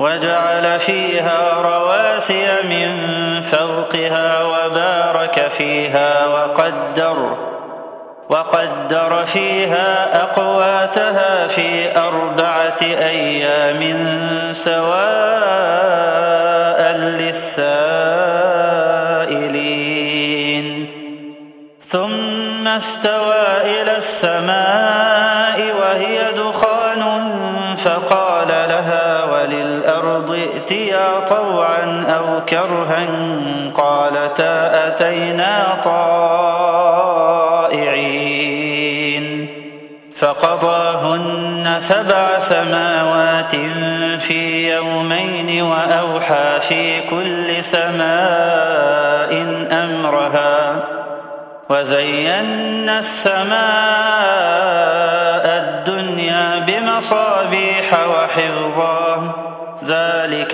وجعل فيها رواسي من فوقها وبارك فيها وقدر وقدر فيها أقواتها في أربعة أيام سواء للسائلين. ثم استوى إلى السماء وهي دخان فقال لها وللأرض ائتيا طوعا أو كرها قالتا أتينا طائعين فقضاهن سبع سماوات في يومين وأوحى في كل سماء أمرها وزينا السماء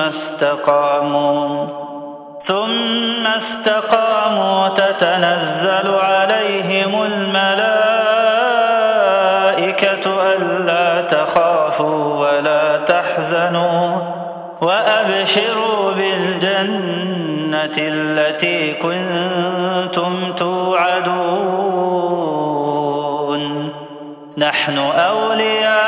استقاموا ثم استقاموا تتنزل عليهم الملائكة ألا تخافوا ولا تحزنوا وأبشروا بالجنة التي كنتم توعدون. نحن أولياؤكم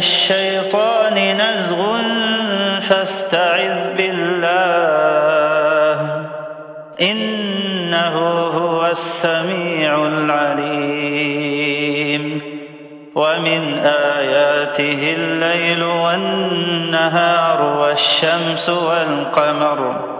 الشيطان نزغ فاستعذ بالله. إنه هو السميع العليم. ومن آياته الليل والنهار والشمس والقمر.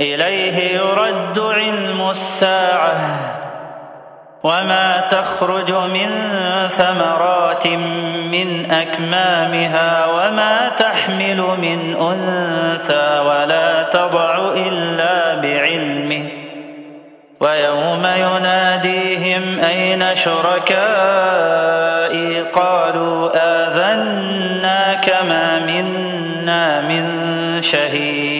إليه يرد علم الساعة وما تخرج من ثمرات من أكمامها وما تحمل من أنثى ولا تضع إلا بعلمه ويوم يناديهم أين شركائي؟ قالوا آذنا كما منا من شهيد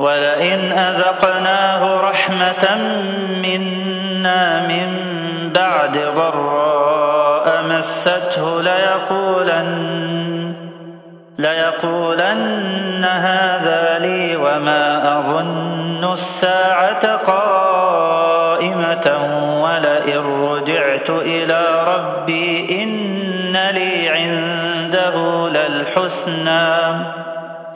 ولئن أذقناه رحمة منا من بعد ضرّاء مسته ليقولن ليقولن هذا لي وما أظن الساعة قائمة ولئن رجعت إلى ربي إن لي عنده للحسنى.